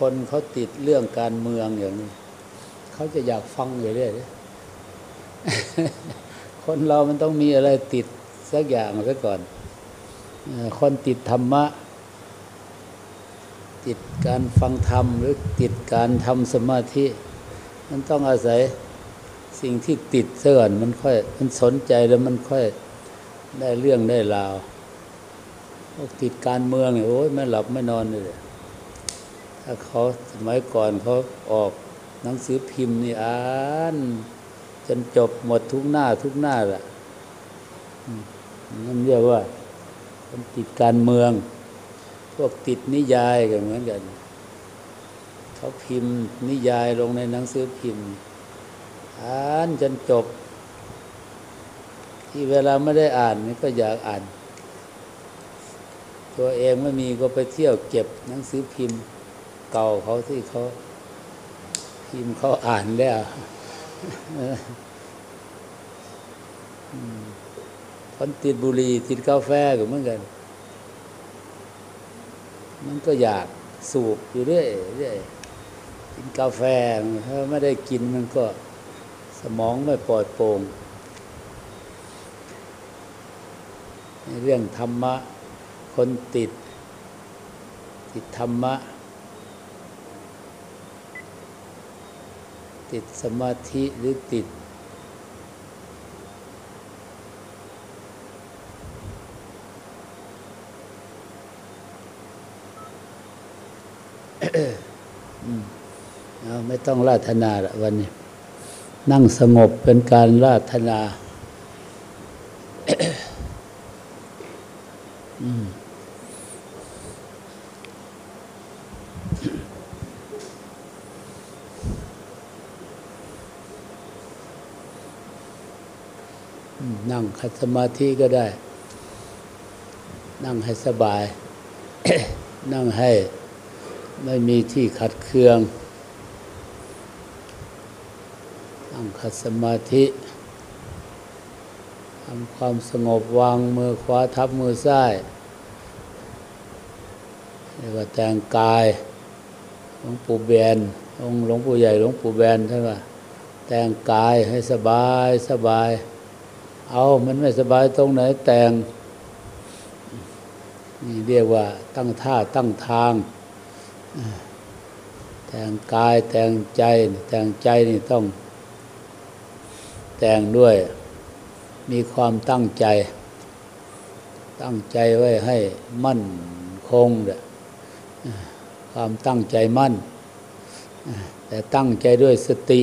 คนเขาติดเรื่องการเมืองอย่างนี้เขาจะอยากฟังอยู่เรื่อยคนเรามันต้องมีอะไรติดสักอย่างซะก่อนคนติดธรรมะ ติดการฟังธรรมหรือติดการทำสมาธิ มันต้องอาศัยสิ่งที่ติดเสื่อนมันค่อยมันสนใจแล้วมันค่อยได้เรื่องได้ราวติดการเมืองเนี่ยโอ้ยไม่หลับไม่นอนเลย ถ้าเขาสมัยก่อนเขาออกหนังสือพิมพ์นี่อ่านจนจบหมดทุกหน้าทุกหน้าแหละนั่นเรียกว่าคนติดการเมือง พวกติดนิยายก็เหมือนกัน เขาพิมพ์นิยายลงในหนังสือพิมพ์ อ่านจนจบ ที่เวลาไม่ได้อ่านนี่ก็อยากอ่าน ตัวเองไม่มีก็ไปเที่ยวเก็บหนังสือพิมพ์ เก่าเขาที่เขาพิมพ์เขาอ่านแล้วคนติดบุหรี่ติดกาแฟก็เหมือนกัน มันก็อยากสูบอยู่เรื่อยเรื่อยกินกาแฟถ้าไม่ได้กินมันก็สมองไม่ปลอดโปร่งเรื่องธรรมะ คนติด ติดธรรมะ ติดสมาธิหรือติดเอาไม่ต้องราธนาละวันนี้ นั่งสงบเป็นการราธนา นั่งคัดสมาธิก็ได้ นั่งให้สบาย นั่งให้ไม่มีที่ขัดเคือง นั่งขัดสมาธิทำความสงบวางมือขวาทับมือซ้ายเรียกว่าแต่งกายหลวงปู่แบนองหลวงปู่ใหญ่หลวงปู่แบนท่านว่าแต่งกายให้สบายสบาย เอามันไม่สบายตรงไหนแต่ง นี่เรียกว่าตั้งท่าตั้งทาง แต่งกายแต่งใจ แต่งใจนี่ต้อง แต่งด้วย มีความตั้งใจ ตั้งใจไว้ให้มั่นคงเด้ความตั้งใจมั่น แต่ตั้งใจด้วยสติ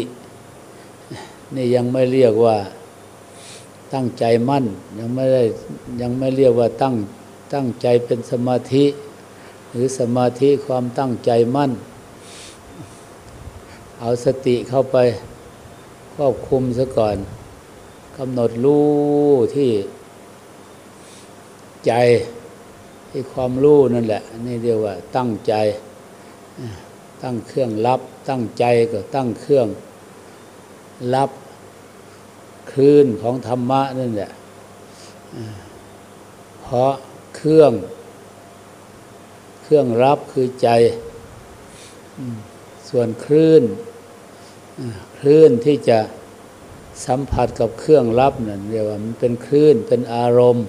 นี่ยังไม่เรียกว่า ตั้งใจมั่น ยังไม่ได้ยังไม่เรียกว่าตั้งตั้งใจเป็นสมาธิ หรือสมาธิความตั้งใจมั่น เอาสติเข้าไปควบคุมซะก่อนกำหนดรู้ที่ใจที่ความรู้นั่นแหละ นี่เรียกว่าตั้งใจ ตั้งเครื่องรับ ตั้งใจก็ตั้งเครื่องรับ ลื่นของธรรมะนั่นแหละเพราะเครื่อง เครื่องรับคือใจ ส่วนคลื่น คลื่นที่จะสัมผัสกับเครื่องรับนั่นเรียกว่ามันเป็นคลื่นเป็นอารมณ์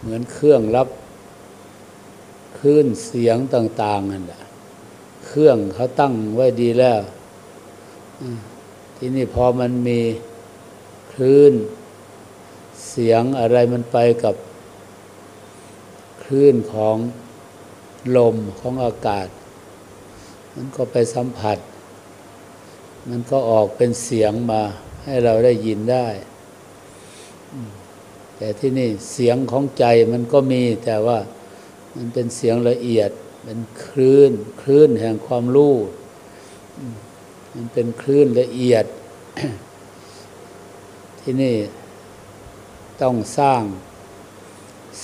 เหมือนเครื่องรับคลื่นเสียงต่าง ๆนั่นแหละเครื่องเขาตั้งไว้ดีแล้ว ทีนี่พอมันมีคลื่น เสียงอะไรมันไปกับคลื่นของลมของอากาศ มันก็ไปสัมผัส มันก็ออกเป็นเสียงมาให้เราได้ยินได้ แต่ที่นี่เสียงของใจมันก็มีแต่ว่ามันเป็นเสียงละเอียดเป็นคลื่น คลื่นแห่งความรู้ มันเป็นคลื่นละเอียด ที่นี่ต้องสร้าง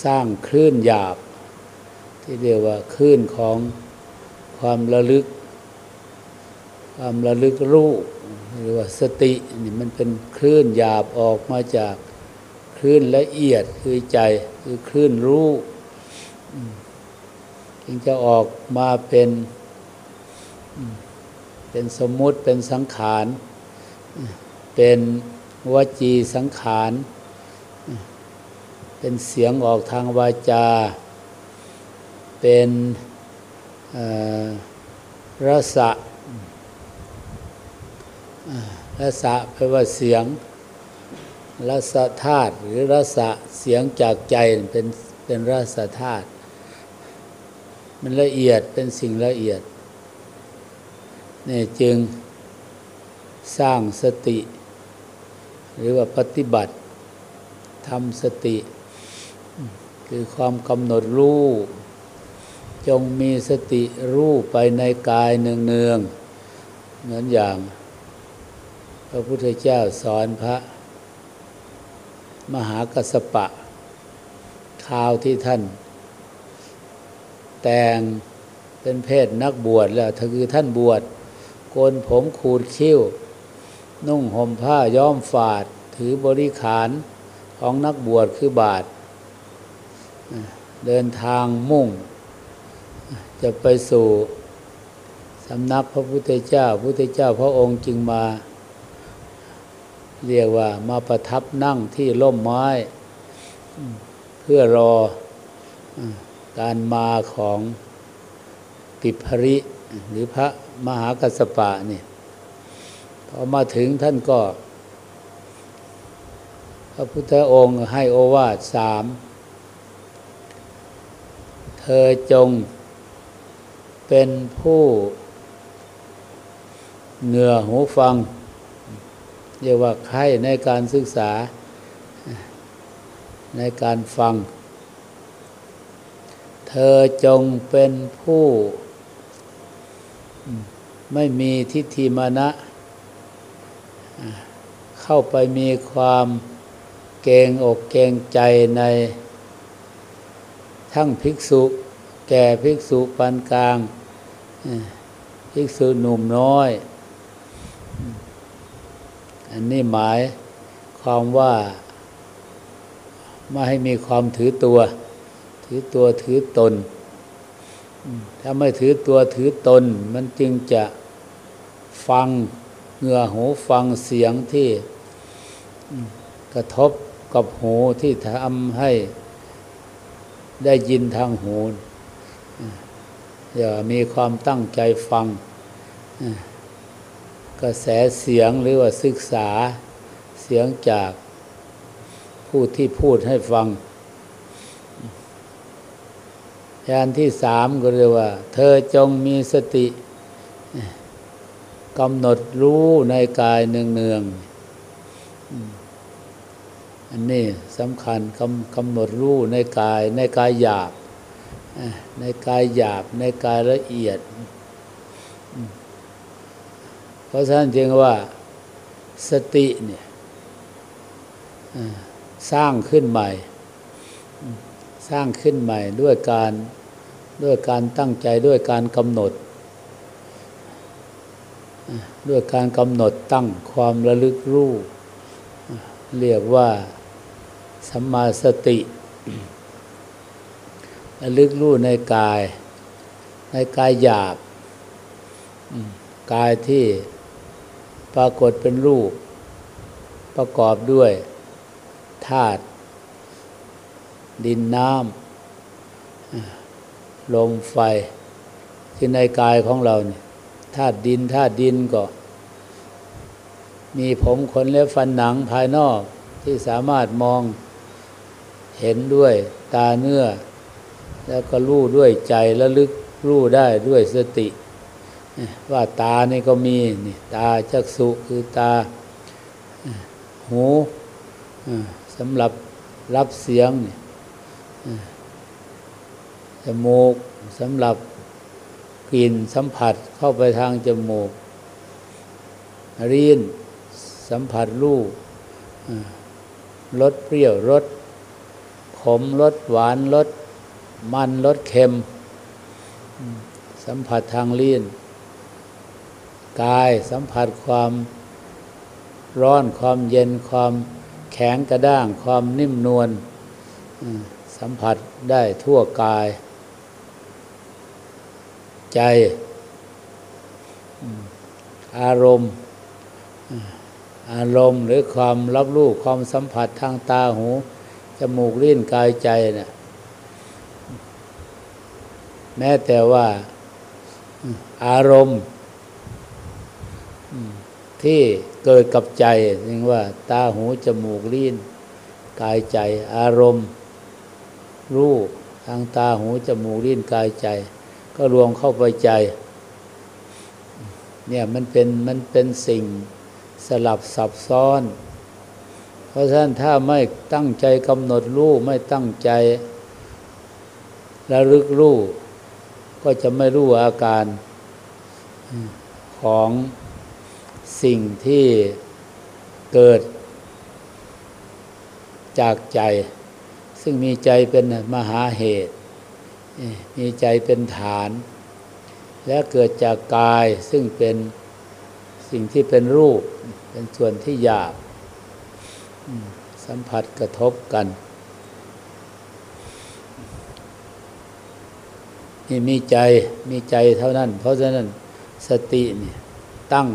สร้างคลื่นหยาบ ที่เรียกว่าคลื่นของความระลึก ความระลึกรู้หรือว่าสตินี่มันเป็นคลื่นหยาบออกมาจากคลื่นละเอียดคือใจคือคลื่นรู้จึงจะออกมาเป็น เป็นสมมุติเป็นสังขาร เป็นวจีสังขาร เป็นเสียงออกทางวาจา เป็นรสะรสะแปลว่าเสียงรสธาตุหรือรสะเสียงจากใจเป็นเป็นรสธาตุมันละเอียดเป็นสิ่งละเอียด นี่จึงสร้างสติ หรือว่าปฏิบัติทำสติ คือความกำหนดรู้ จงมีสติรู้ไปในกายเนืองๆเหมือนอย่าง พระพุทธเจ้าสอนพระมหากัสปะข่าวที่ท่าน แต่งเป็นเพศนักบวชแล้วถ้าคือท่านบวช โกนผมขูดคิ้ว นุ่งห่มผ้าย้อมฝาด ถือบริขารของนักบวชคือบาท เดินทางมุ่ง จะไปสู่สำนักพระพุทธเจ้า พุทธเจ้าพระองค์จึงมา เรียกว่ามาประทับนั่งที่ร่มไม้ เพื่อรอการมาของปิภริหรือพระ มหากัสปะนี่พอมาถึงท่านก็ พระพุทธองค์ให้โอวาทสาม เธอจงเป็นผู้เหนือหูฟังเรียกว่าใครในการศึกษาในการฟัง เธอจงเป็นผู้ ไม่มีทิฏฐิมานะ เข้าไปมีความเกงอกเกงใจใน ทั้งภิกษุแก่ภิกษุปานกลาง ภิกษุหนุ่มน้อย อันนี้หมายความว่าไม่ให้มีความถือตัว ถือตัวถือตน ถ้าไม่ถือตัวถือตน มันจึงจะ ฟังเหงื่อหูฟังเสียงที่กระทบกับหูที่ทำให้ได้ยินทางหู อย่ามีความตั้งใจฟัง กระแสเสียงหรือว่าศึกษาเสียงจากผู้ที่พูดให้ฟังยานที่สามก็เรียกว่า เธอจงมีสติ กำหนดรู้ในกายเนืองๆอันนี้สำคัญกำกำหนดรู้ในกายในกายหยาบในกายหยาบในกายละเอียด เพราะฉะนั้นจึงว่าสติเนี่ยสร้างขึ้นใหม่ สร้างขึ้นใหม่ด้วยการด้วยการตั้งใจด้วยการกำหนด ด้วยการกำหนดตั้งความระลึกรู้ เรียกว่าสัมมาสติ ระลึกรู้ในกาย ในกายหยาบกายที่ปรากฏเป็นรูป ประกอบด้วยธาตุดินน้ำลมไฟที่ในกายของเราเนี่ย ธาตุดินธาตุดินก็ มีผมขนเล็บฟันหนังภายนอกที่สามารถมองเห็นด้วยตาเนื้อ แล้วก็รู้ด้วยใจและลึกรู้ได้ด้วยสติ ว่าตานี่ก็มีนี่ตาจักสุคือตาหูสำหรับรับเสียงจมูกสำหรับ กลิ่นสัมผัสเข้าไปทางจมูกรีนสัมผัสรูปรสเปรี้ยวรสขมรสหวานรสมันรสเค็ม สัมผัสทางลิ้นกายสัมผัสความร้อนความเย็นความแข็งกระด้างความนิ่มนวลสัมผัสได้ทั่วกาย ใจ อารมณ์ อารมณ์หรือความรับรู้ความสัมผัสทางตาหู จมูกลิ้นกายใจเนะี่ยแม้แต่ว่าอารมณ์ที่เกิดกับใจนี่ว่า ตาหู จมูกลิ้นกายใจ อารมณ์ รู้ทางตาหู จมูกลิ้นกายใจ ก็รวมเข้าไปใจ เนี่ยมันเป็นมันเป็นสิ่งสลับซับซ้อน เพราะฉะนั้นถ้าไม่ตั้งใจกำหนดรู้ไม่ตั้งใจระลึกรู้ก็จะไม่รู้อาการของสิ่งที่เกิดจากใจ ซึ่งมีใจเป็นมหาเหตุ มีใจเป็นฐาน และเกิดจากกายซึ่งเป็นสิ่งที่เป็นรูป เป็นส่วนที่หยาบ สัมผัสกระทบกัน นี่มีใจมีใจเท่านั้น เพราะฉะนั้นสตินี่ตั้ง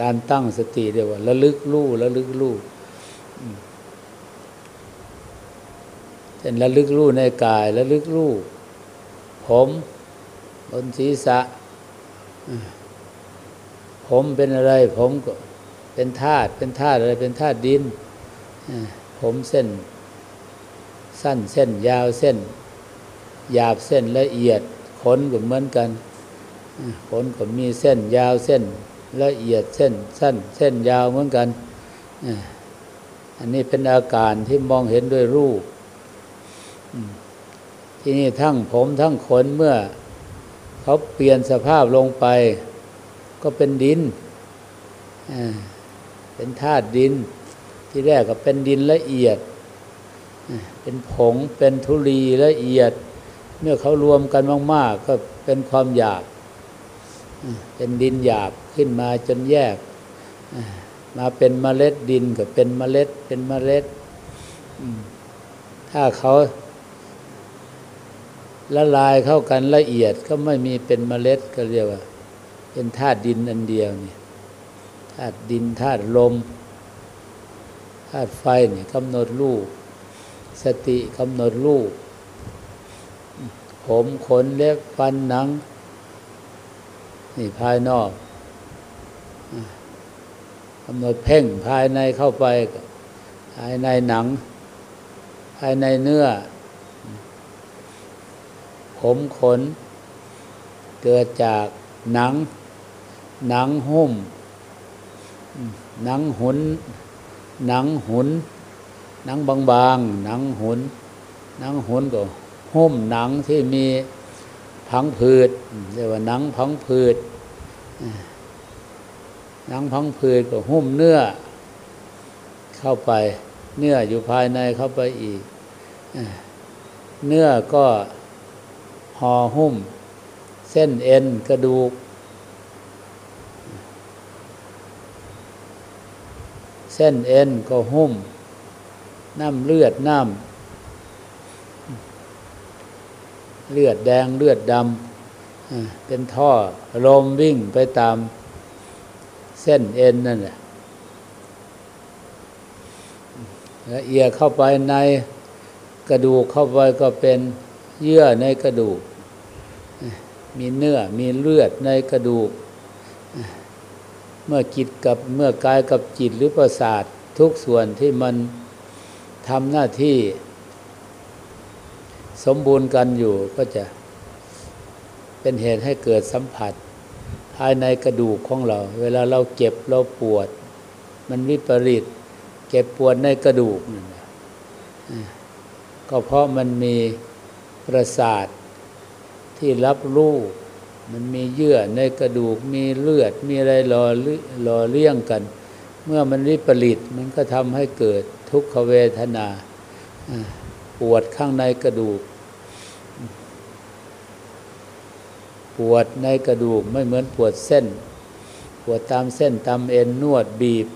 การตั้งสติเรียกว่าระลึกรู้ระลึกรู้เป็นระลึกรู้ในกายระลึกรู้ ผม บนศีรษะ ผมเป็นอะไร ผมก็เป็นธาตุเป็นธาตุอะไรเป็นธาตุดิน ผมเส้น สั้นเส้น ยาวเส้น หยาบเส้นละเอียดขนก็เหมือนกันขนก็มีเส้นยาวเส้น ละเอียดเส้น สั้น เส้นยาวเหมือนกันอันนี้เป็นอาการที่มองเห็นด้วยรูป ที่นี่ทั้งผมทั้งขนเมื่อ เขาเปลี่ยนสภาพลงไป ก็เป็นดิน เป็นธาตุดิน ที่แรกก็เป็นดินละเอียด เป็นผงเป็นทุลีละเอียด เมื่อเขารวมกันมาก ๆ ก็เป็นความหยาบ เป็นดินหยาบขึ้นมาจนแยก มาเป็นเมล็ดดินก็เป็นเมล็ดเป็นเมล็ด ถ้าเขา ละลายเข้ากันละเอียดก็ไม่มีเป็นเมล็ดก็เรียกว่า เป็นธาตุดินอันเดียวนี่ธาตุดินธาตุลมธาตุไฟนี่กำหนดรูปสติกำหนดรูปผมขนเล็บฟันหนัง นี่ภายนอกกำหนดเพ่งภายในเข้าไป ภายในหนัง ภายในเนื้อ ผมขน เกิดจากหนัง หนังหุ้ม หนังหุน หนังหุน หนังบางๆ หนังหุน หนังหุนก็หุ้มหนังที่มีพังผืดเรียกว่าหนังพังผืดหนังพังผืดก็หุ้มเนื้อ เข้าไป เนื้ออยู่ภายในเข้าไปอีก เนื้อก็ ห่อหุ้ม เส้นเอ็นกระดูก เส้นเอ็นก็หุ้ม น้ำเลือดน้ำเลือดแดงเลือดดำเป็นท่อลมวิ่งไปตามเส้นเอ็นนั่นแหละละเอียดเข้าไปในกระดูกเข้าไปก็เป็น เยื่อในกระดูก มีเนื้อมีเลือดในกระดูก เมื่อจิตกับเมื่อกายกับจิตหรือประสาททุกส่วนที่มันทำหน้าที่ สมบูรณ์กันอยู่ก็จะเป็นเหตุให้เกิดสัมผัส ภายในกระดูกของเรา เวลาเราเจ็บเราปวด มันวิปริตเจ็บปวดในกระดูกนั่นก็เพราะมันมี ประสาทที่รับรู้มันมีเยื่อในกระดูกมีเลือดมีอะไรหล่อหล่อเลี้ยงกัน เมื่อมันวิปริตมันก็ทำให้เกิดทุกขเวทนาปวดข้างในกระดูก ปวดในกระดูกไม่เหมือนปวดเส้น ปวดตามเส้นตามเอ็นนวดบีบ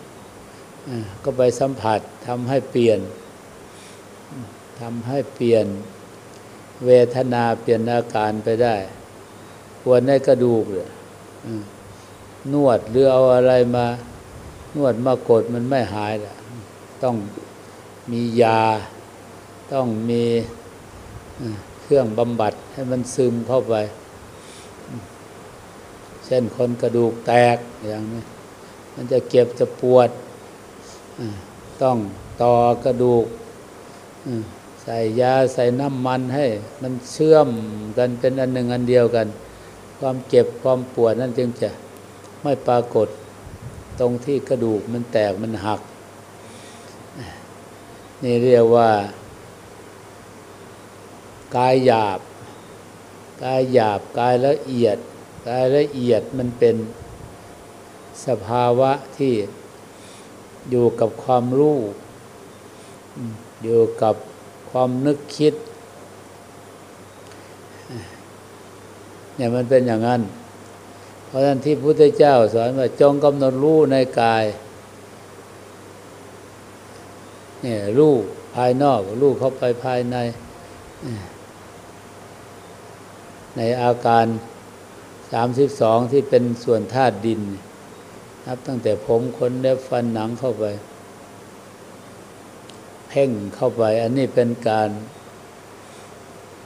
ก็ไปสัมผัสทำให้เปลี่ยนทำให้เปลี่ยน เวทนาเปลี่ยนอาการไปได้วดในกระดูกเลยนวดหรือเอาอะไรมา นวดมากดมันไม่หายละต้องมียา ต้องมีเครื่องบำบัดให้มันซึมเข้าไป เช่นคนกระดูกแตกอย่างนี้ มันจะเก็บจะปวด ต้องต่อกระดูก ใส่ยาใส่น้ำมันให้ มันเชื่อมกันเป็นอันหนึ่งอันเดียวกัน ความเจ็บความปวดนั่นจึงจะไม่ปรากฏตรงที่กระดูกมันแตกมันหัก นี่เรียกว่า กายหยาบ กายหยาบกายละเอียด กายละเอียดมันเป็นสภาวะที่อยู่กับความรู้ อยู่กับ ความนึกคิด เนี่ยมันเป็นอย่างนั้น เพราะฉะนั้นที่พุทธเจ้าสอนว่าจงกำหนดรู้ในกายเนี่ยรู้ภายนอกรู้เข้าไปภายใน ในอาการสามสิบสองที่เป็นส่วนธาตุดิน นับตั้งแต่ผมขนเล็บฟันหนังเข้าไป พ่งเข้าไป อันนี้เป็นการ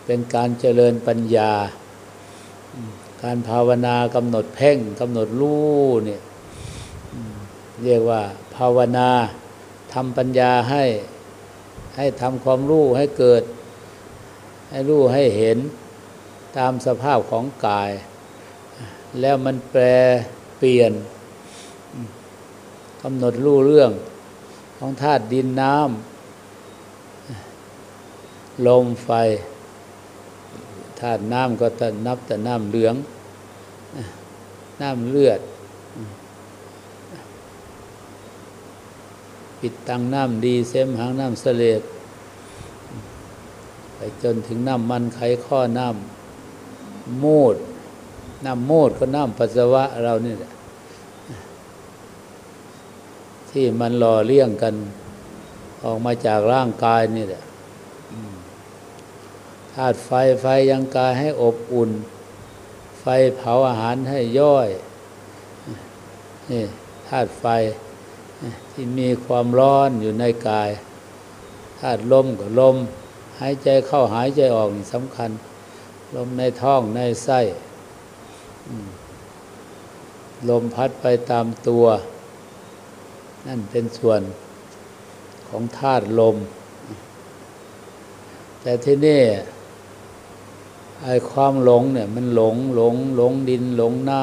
เป็นการเจริญปัญญา การภาวนากำหนดเพ่งกำหนดรู้เนี่ยเรียกว่า ภาวนาทำปัญญาให้ให้ทำความรู้ให้เกิด ให้รู้ให้เห็นตามสภาพของกาย แล้วมันแปลเปลี่ยนกำหนดรู้เรื่องของธาตุดินน้ำ ลมไฟธาตุน้ำก็จะนับแต่น้ำเหลือง น้ำเลือด ปิดตังน้ำดีเสมหางน้ำเสลดไปจนถึงน้ำมันไขข้อน้ำมูด น้ำมูดก็น้ำปัสสาวะเรานี่แหละที่มันหล่อเลี้ยงกัน ออกมาจากร่างกายนี่แหละ ธาตุไฟไฟยังกายให้อบอุ่น ไฟเผาอาหารให้ย่อยนี่ธาตุไฟที่มีความร้อนอยู่ในกายธาตุลมก็ลม หายใจเข้าหายใจออกสำคัญ ลมในท้องในไส้ลมพัดไปตามตัว นั่นเป็นส่วนของธาตุลม แต่ที่นี่ ไอ้ความหลงเนี่ยมันหลงหลงหลงดินหลงน้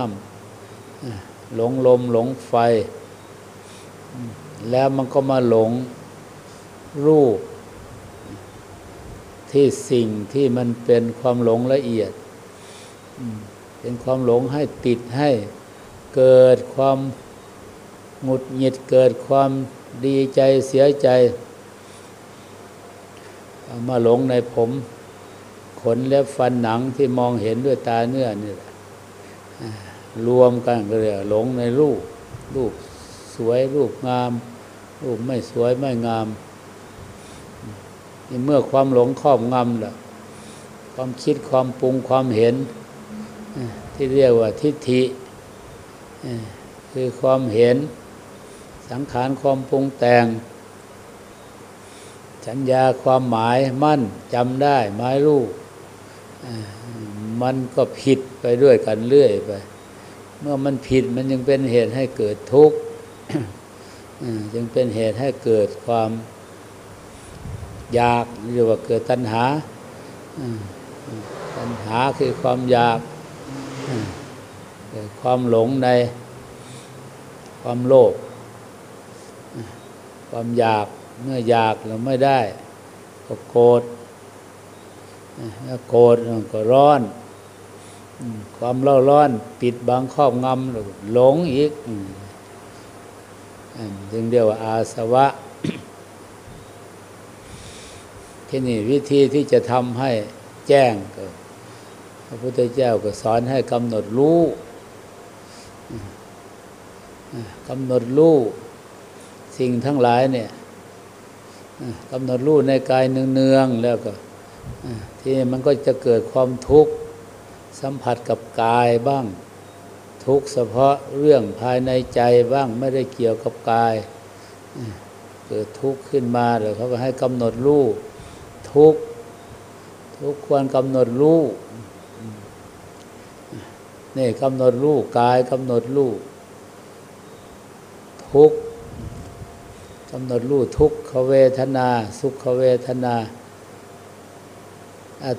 ำหลงลมหลงไฟ แล้วมันก็มาหลงรูป ที่สิ่งที่มันเป็นความหลงละเอียด เป็นความหลงให้ติดให้เกิดความหงุดหงิดเกิดความดีใจเสียใจ มาหลงในผม ขนและฟันหนังที่มองเห็นด้วยตาเนื้อนี่แหละรวมกันก็เลยหลงในรูป รูปสวยรูปงาม รูปไม่สวยไม่งามนี่เมื่อความหลงครอบงำแล้วความคิดความปรุงความเห็น ที่เรียกว่าทิฏฐิคือความเห็น สังขารความปรุงแต่ง สัญญาความหมายมั่นจำได้หมายรู้ มันก็ผิดไปด้วยกันเรื่อยไป เมื่อมันผิดมันยังเป็นเหตุให้เกิดทุกข์จึงเป็นเหตุให้เกิดความอยากหรือว่าเกิดตัณหาตัณหาคือความอยากเกิดความหลงในความโลภความอยากเมื่ออยากเราไม่ได้ก็โกรธ โกรธก็ร้อน ความเล่าร้อน ปิดบังครอบงำหลงอีกจึงเรียกว่าอาสวะ ที่นี่วิธีที่จะทำให้แจ้งก็พระพุทธเจ้าก็สอนให้กำหนดรู้กำหนดรู้สิ่งทั้งหลายเนี่ยกำหนดรู้ในกายเนืองๆแล้วก็ ที่มันก็จะเกิดความทุกข์สัมผัสกับกายบ้าง ทุกข์เฉพาะเรื่องภายในใจบ้างไม่ได้เกี่ยวกับกาย เกิดทุกข์ขึ้นมาเดี๋ยวเขาก็ให้กำหนดรู้ทุกข์ทุกควรกำหนดรู้นี่กำหนดรู้กายกำหนดรู้ทุกกำหนดรู้ทุกขเวทนา สุขเวทนา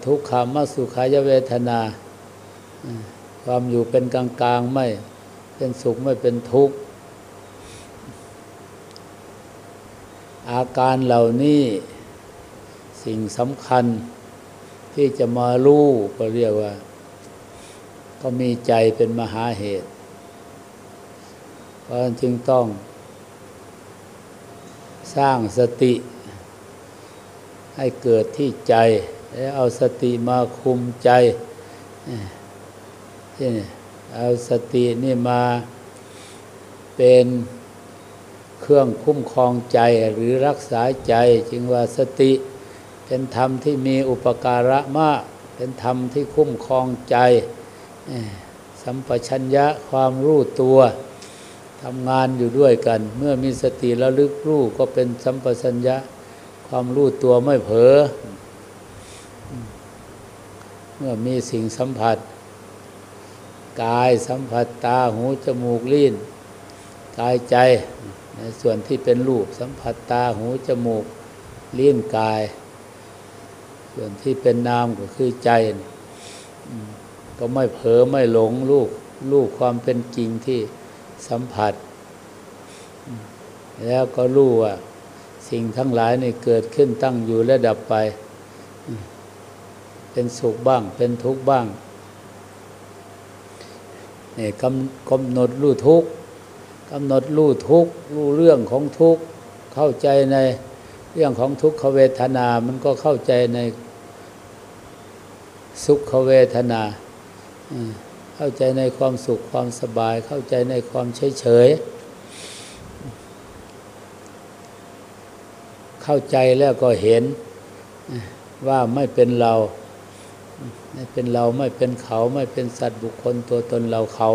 ทุกขามาสุขายเวทนาความอยู่เป็นกลางกลางไม่เป็นสุขไม่เป็นทุกข์ อาการเหล่านี้สิ่งสำคัญที่จะมารู้ก็เรียกว่า ก็มีใจเป็นมหาเหตุ เพราะจึงต้อง สร้างสติให้เกิดที่ใจ แล้วเอาสติมาคุมใจนี่เอาสตินี่มาเป็นเครื่องคุ้มครองใจหรือรักษาใจ จึงว่าสติเป็นธรรมที่มีอุปการะมาก เป็นธรรมที่คุ้มครองใจ สัมปชัญญะความรู้ตัวทำงานอยู่ด้วยกัน เมื่อมีสติระลึกรู้ก็เป็นสัมปชัญญะความรู้ตัวไม่เผลอ เมื่อมีสิ่งสัมผัส กายสัมผัสตาหูจมูกลิ้นกายใจในส่วนที่เป็นรูปสัมผัสตาหูจมูกลิ้นกาย ส่วนที่เป็นนามก็คือใจ ก็ไม่เผลอไม่หลงลูกลูกความเป็นจริงที่สัมผัส แล้วก็รู้ว่า สิ่งทั้งหลายนี่เกิดขึ้นตั้งอยู่และดับไป เป็นสุขบ้าง เป็นทุกข์บ้างนี่กำกำหนดรู้ทุกข์กำหนดรู้ทุกข์รู้เรื่องของทุกข์เข้าใจในเรื่องของทุกขเวทนา มันก็เข้าใจในสุขเวทนาเข้าใจในความสุขความสบาย เข้าใจในความเฉยเฉยเข้าใจแล้วก็เห็นว่าไม่เป็นเรา ไม่เป็นเราไม่เป็นเขา ไม่เป็นสัตว์บุคคลตัวตนเราเขา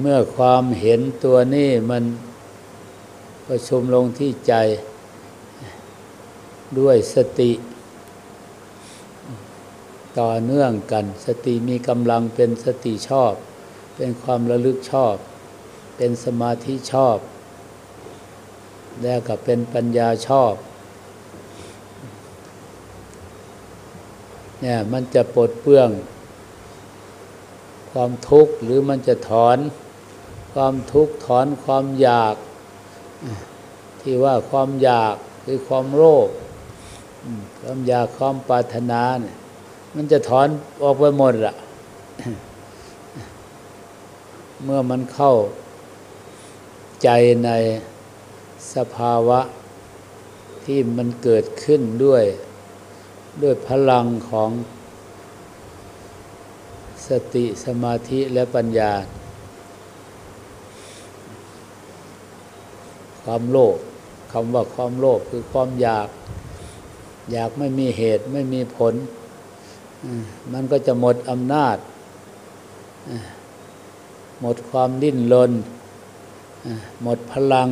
เมื่อความเห็นตัวนี้มันประชุมลงที่ใจด้วยสติ ต่อเนื่องกัน สติมีกำลังเป็นสติชอบ เป็นความระลึกชอบ เป็นสมาธิชอบ แล้วก็เป็นปัญญาชอบ เนี่ยมันจะปลดเปลื้อง ความทุกข์หรือมันจะถอน ความทุกข์ถอนความอยาก ที่ว่าความอยากคือความโลภความอยากความปรารถนาเนี่ยมันจะถอนออกไปหมดละเมื่อมันเข้าใจใน สภาวะที่มันเกิดขึ้นด้วย ด้วยพลังของสติสมาธิและปัญญา ความโลภคำว่าความโลภคือความอยาก อยากไม่มีเหตุไม่มีผล มันก็จะหมดอำนาจ หมดความดิ้นรนหมดพลัง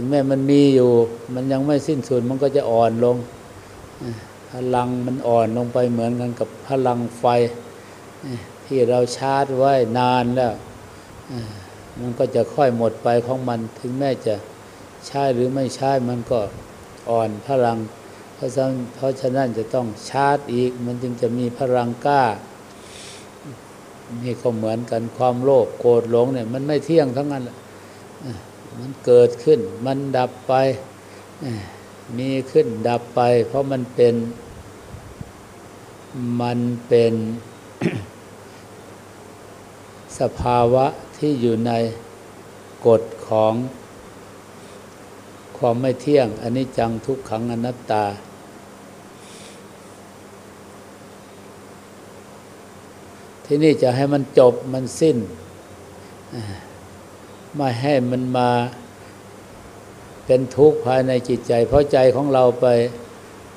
ถึงแม้มันมีอยู่ มันยังไม่สิ้นสุดมันก็จะอ่อนลง พลังมันอ่อนลงไปเหมือนกันกับพลังไฟ ที่เราชาร์จไว้นานแล้ว มันก็จะค่อยหมดไปของมัน ถึงแม้จะใช้หรือไม่ใช้มันก็อ่อนพลัง เพราะฉะนั้นเพราะฉะนั้นจะต้องชาร์จอีก มันจึงจะมีพลังกล้านี่ก็เหมือนกันความโลภโกรธหลงเนี่ยมันไม่เที่ยงทั้งนั้นล่ะ มันเกิดขึ้น มันดับไป มีขึ้นดับไป เพราะมันเป็น มันเป็นสภาวะที่อยู่ในกฎของความไม่เที่ยงอันนี้จังทุกขังอนัตตา ที่นี่จะให้มันจบมันสิ้น ไม่ให้มันมาเป็นทุกข์ภายในจิตใจ เพราะใจของเราไป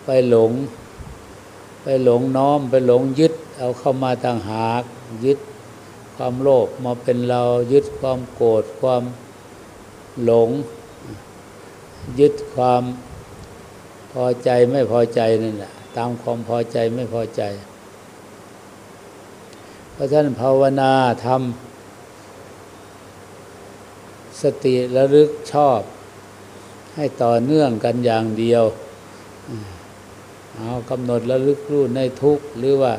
ไปหลง ไปหลงน้อมไปหลงยึด เอาเข้ามาต่างหากยึดความโลภมาเป็นเรายึดความโกรธความหลง ยึดความพอใจไม่พอใจนั่นแหละตามความพอใจไม่พอใจ เพราะท่านภาวนาทำ สติระลึกชอบ ให้ต่อเนื่องกันอย่างเดียว เอากำหนดระลึกรู้ในทุกหรือว่า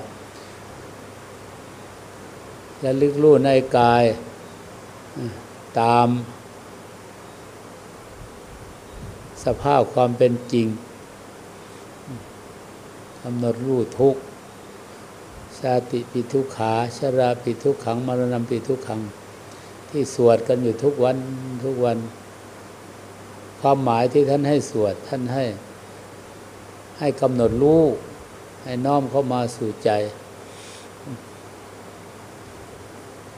ระลึกรู้ในกายตาม สภาพความเป็นจริงกำหนดรู้ทุกชาติปิทุขาชราปิทุขังมรณะปิทุขัง ที่สวดกันอยู่ทุกวันทุกวัน ความหมายที่ท่านให้สวดท่านให้ ให้กำหนดรู้ให้น้อมเข้ามาสู่ใจ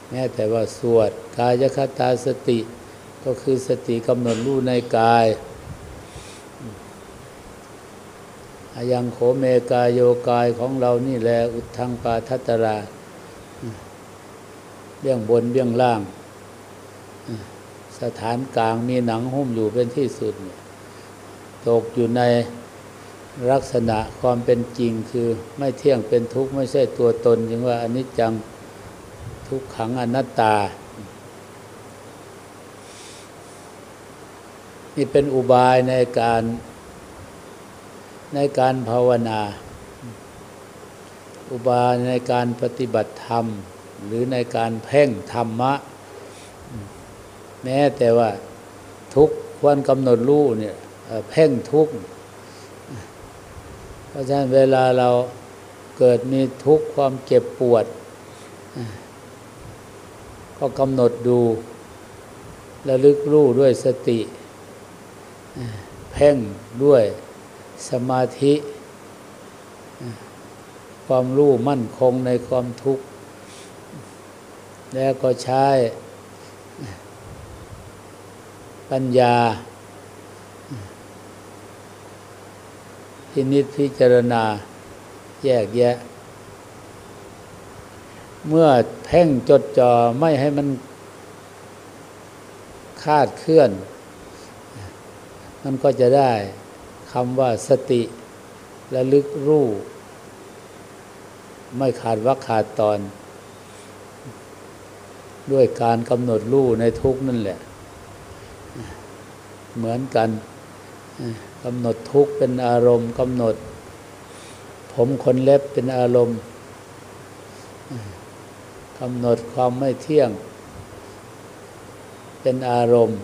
แม้แต่ว่าสวด กายคตาสติ ก็คือสติกำหนดรู้ในกายอายังโขเมกายโยกายของเรานี่แหละอุทังปาทัตรา เบี้ยงบนเบี้ยงล่าง สถานกลางมีหนังหุ้มอยู่เป็นที่สุด ตกอยู่ในลักษณะความเป็นจริงคือไม่เที่ยงเป็นทุกข์ไม่ใช่ตัวตนจึงว่าอนิจจังทุกขังอนัตตา นี่เป็นอุบายในการในการภาวนา อุบายในการปฏิบัติธรรม หรือในการเพ่งธรรมะ แม้แต่ว่าทุกควรกำหนดรู้เนี่ยเพ่งทุกเพราะฉะนั้นเวลาเราเกิดมีทุกข์ความเจ็บปวด ก็กำหนดดูระลึกรู้ด้วยสติ เพ่งด้วยสมาธิ ความรู้มั่นคงในความทุกข์ แล้วก็ใช้ ปัญญาพินิจพิจารณา แยกแยะ เมื่อเพ่งจดจ่อไม่ให้มันคาดเคลื่อน มันก็จะได้คำว่าสติและลึกรู้ไม่ขาดวักขาดตอน ด้วยการกำหนดรู้ในทุกนั่นแหละ เหมือนกันกำหนดทุกเป็นอารมณ์กำหนด ผมขนเล็บเป็นอารมณ์กำหนดความไม่เที่ยง เป็นอารมณ์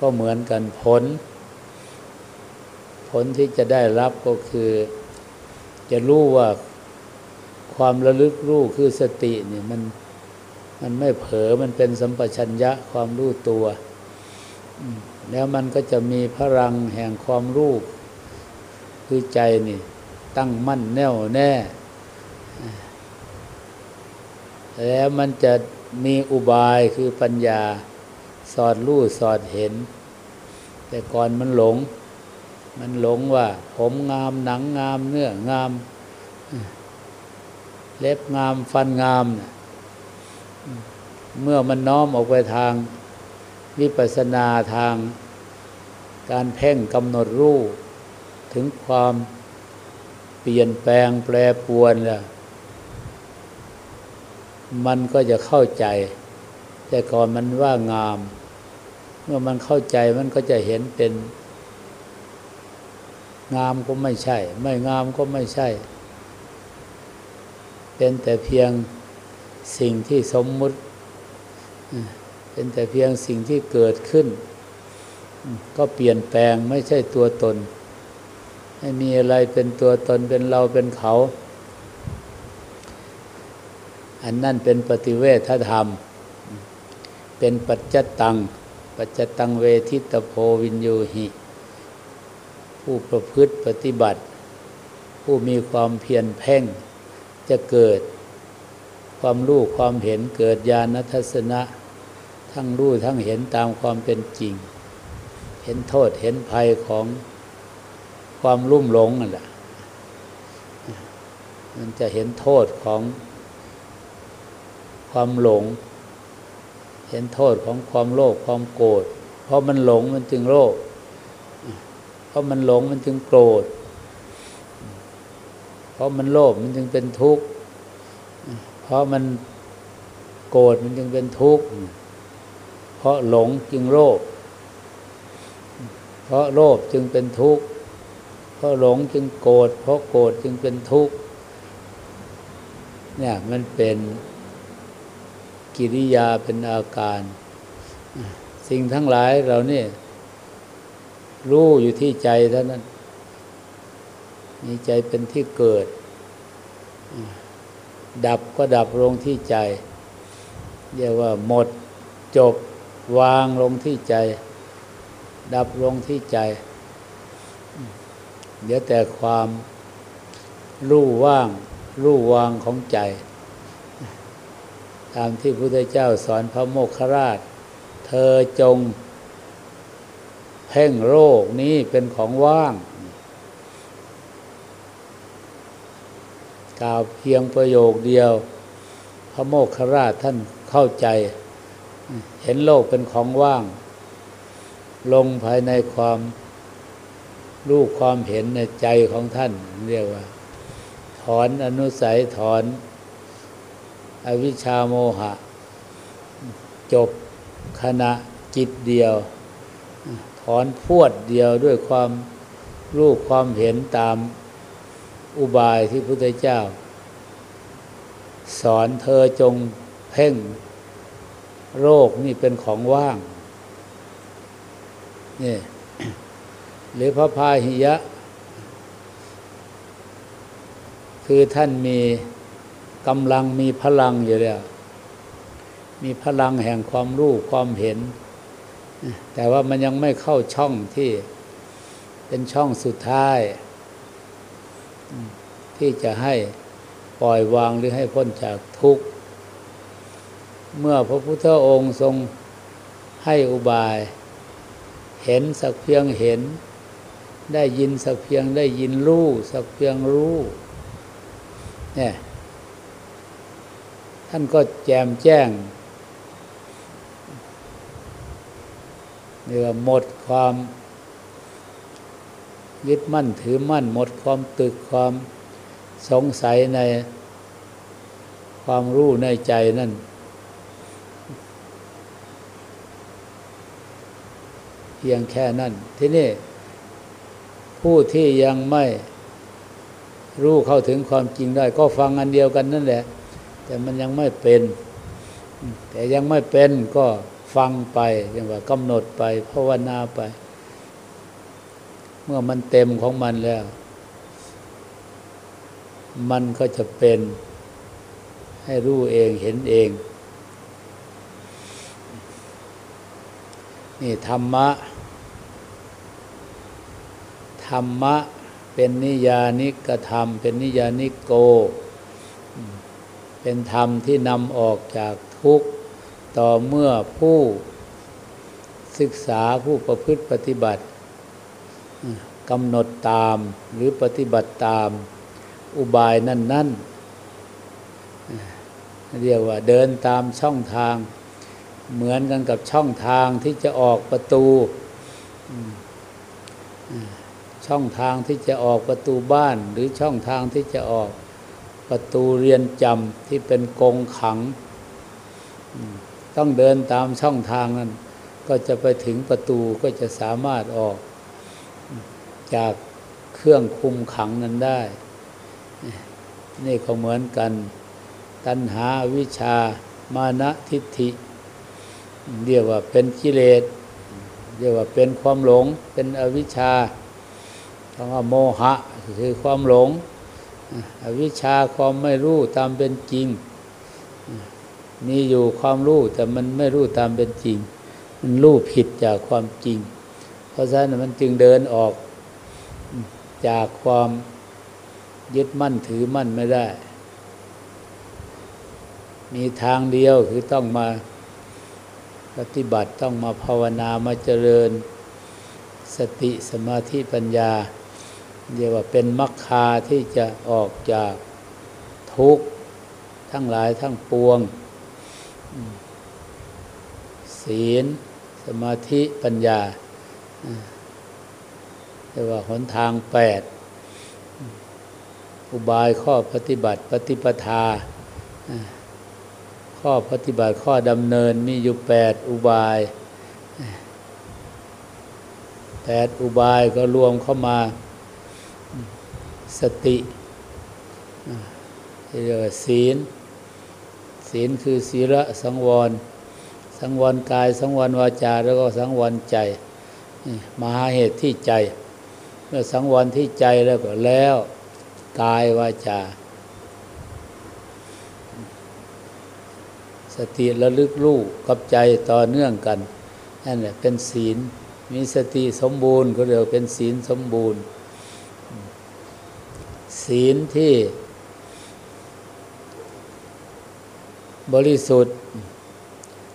ก็เหมือนกันผล ผลที่จะได้รับก็คือ จะรู้ว่าความระลึกรู้คือสตินี่มัน มันไม่เผลอมันเป็นสัมปชัญญะความรู้ตัวแล้วมันก็จะมีพลังแห่งความรู้คือใจนี่ ตั้งมั่นแน่วแน่ แล้วมันจะมีอุบายคือปัญญา สอดรู้สอดเห็น แต่ก่อนมันหลง มันหลงว่า ผมงามหนังงามเนื้องาม เล็บงามฟันงาม เมื่อมันน้อมออกไปทางวิปัสสนาทางการเพ่งกำหนดรูปถึงความเปลี่ยนแปลงแปรปรวนล่ะมันก็จะเข้าใจ แต่ก่อนมันว่างาม เมื่อมันเข้าใจมันก็จะเห็นเป็น งามก็ไม่ใช่ ไม่งามก็ไม่ใช่ เป็นแต่เพียงสิ่งที่สมมุติ เป็นแต่เพียงสิ่งที่เกิดขึ้น ก็เปลี่ยนแปลงไม่ใช่ตัวตน ไม่มีอะไรเป็นตัวตนเป็นเราเป็นเขา อันนั่นเป็นปฏิเวทธรรม เป็นปัจจตัง ปัจจตังเวทิตโพวินโยหิ ผู้ประพฤติปฏิบัติ ผู้มีความเพียรเพ่งจะเกิดความรู้ความเห็นเกิดญาณทัศนะ ทั้งรู้ทั้งเห็นตามความเป็นจริง เห็นโทษเห็นภัยของความลุ่มหลงนั่นแหละ มันจะเห็นโทษของความหลง เห็นโทษของความโลภความโกรธ เพราะมันหลงมันจึงโลภ เพราะมันหลงมันจึงโกรธ เพราะมันโลภมันจึงเป็นทุกข์ เพราะมันโกรธมันจึงเป็นทุกข์ เพราะหลงจึงโลภเพราะโลภจึงเป็นทุกข์เพราะหลงจึงโกรธเพราะโกรธจึงเป็นทุกข์เนี่ยมันเป็นกิริยาเป็นอาการ สิ่งทั้งหลายเราเนี่ยรู้อยู่ที่ใจเท่านั้นมีใจเป็นที่เกิด ดับก็ดับลงที่ใจ เรียกว่าหมดจบ วางลงที่ใจ ดับลงที่ใจ เดี๋ยวแต่ความรู้ว่าง รู้วางของใจ ตามที่พระพุทธเจ้าสอนพระโมคคราช เธอจงเพ่งโรคนี้เป็นของว่าง กล่าวเพียงประโยคเดียว พระโมคคราชท่านเข้าใจ เห็นโลกเป็นของว่าง ลงภายในความรู้ความเห็นในใจของท่าน เรียกว่า ถอนอนุสัยถอน อวิชชาโมหะ จบขณะจิตเดียว ถอนพวดเดียวด้วยความรู้ความเห็นตามอุบายที่พุทธเจ้า สอนเธอจงเพ่ง โรคนี่เป็นของว่างนี่หรือพระพาหิยะ คือท่านมีกำลังมีพลังอยู่แล้วมีพลังแห่งความรู้ความเห็น แต่ว่ามันยังไม่เข้าช่องที่เป็นช่องสุดท้าย ที่จะให้ปล่อยวางหรือให้พ้นจากทุกข์ เมื่อพระพุทธองค์ทรงให้อุบาย เห็นสักเพียงเห็น ได้ยินสักเพียงได้ยินรู้สักเพียงรู้เนี่ยท่านก็แจมแจ้งเรียวหมดความยึดมั่นถือมั่นหมดความตึกความสงสัยในความรู้ในใจนั่น เพียงแค่นั้น ที่นี่ ผู้ที่ยังไม่รู้เข้าถึงความจริงได้ ก็ฟังอันเดียวกันนั่นแหละ แต่มันยังไม่เป็น แต่ยังไม่เป็นก็ฟังไปอย่างว่ากำหนดไปภาวนาไป เมื่อมันเต็มของมันแล้ว มันก็จะเป็น ให้รู้เองเห็นเอง นี่ธรรมะ ธรรมะ เป็นนิยานิกธรรม เป็นนิยานิโก เป็นธรรมที่นำออกจากทุกข์ต่อเมื่อผู้ศึกษาผู้ประพฤติปฏิบัติกำหนดตามหรือปฏิบัติตามอุบายนั่นนั่นเรียกว่าเดินตามช่องทาง เหมือนกันกับช่องทางที่จะออกประตู ช่องทางที่จะออกประตูบ้านหรือช่องทางที่จะออกประตูเรียนจำที่เป็นกงขัง ต้องเดินตามช่องทางนั้น ก็จะไปถึงประตูก็จะสามารถออก จากเครื่องคุมขังนั้นได้ นี่ก็เหมือนกัน ตัณหาวิชามานะทิฏฐิ เรียกว่าเป็นกิเลสเรียกว่าเป็นความหลงเป็นอวิชชา คำว่าโมหะคือความหลง อวิชชาความไม่รู้ตามเป็นจริง มีอยู่ความรู้แต่มันไม่รู้ตามเป็นจริง มันรู้ผิดจากความจริง เพราะฉะนั้นมันจึงเดินออกจากความยึดมั่นถือมั่นไม่ได้ มีทางเดียวคือต้องมาปฏิบัติต้องมาภาวนามาเจริญ สติสมาธิปัญญา เรียกว่าเป็นมรรคาที่จะออกจากทุกข์ทั้งหลายทั้งปวง ศีล สมาธิปัญญาเรียกว่าหนทางแปดอุบายข้อปฏิบัติปฏิปทา ข้อปฏิบัติข้อดำเนินมีอยู่แปดอุบายแปดอุบายก็รวมเข้ามา สติเรียกว่าศีล ศีลคือศีละสังวร สังวรกาย สังวรวาจา แล้วก็สังวรใจ มหาเหตุที่ใจ เมื่อสังวรที่ใจแล้วก็แล้วกายวาจา สติระลึกรู้กับใจต่อเนื่องกันนั่นแหละเป็นศีล มีสติสมบูรณ์ก็เรียกเป็นศีลสมบูรณ์ ศีลที่บริสุทธิ์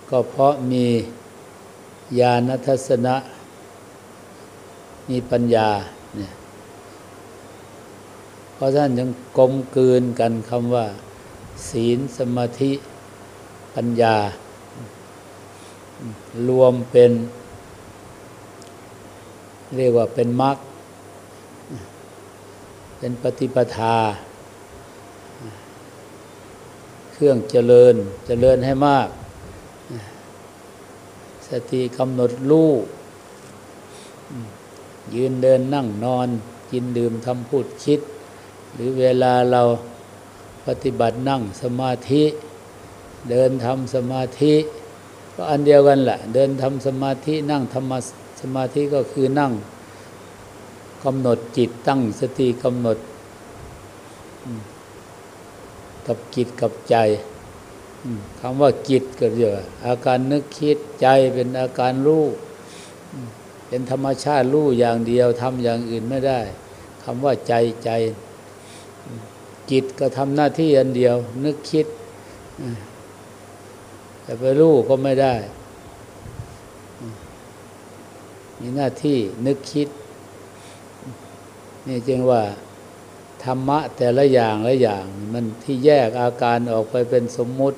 ก็เพราะมีญาณทัศนะ มีปัญญาเนี่ยเพราะท่านยังกลมกลืนกันคำว่า ศีลสมาธิปัญญา รวมเป็น เรียกว่าเป็นมรรค เป็นปฏิปทา เครื่องเจริญเจริญให้มาก สติกำหนดรู้ยืนเดินนั่งนอนกินดื่มทำพูดคิด หรือเวลาเราปฏิบัตินั่งสมาธิ เดินทำสมาธิ ก็อันเดียวกันแหละ เดินทำสมาธินั่งทำสมาธิก็คือนั่ง กำหนดจิตตั้งสติกำหนด กับจิตกับใจคำว่าจิตก็เรียกอาการนึกคิดใจเป็นอาการรู้เป็นธรรมชาติรู้อย่างเดียวทำอย่างอื่นไม่ได้คำว่าใจใจ จิตก็ทำหน้าที่อันเดียว นึกคิดแต่ไปรู้ก็ไม่ได้ มีหน้าที่นึกคิด นี่จึงว่าธรรมะแต่ละอย่างละอย่าง มันที่แยกอาการออกไปเป็นสมมุติ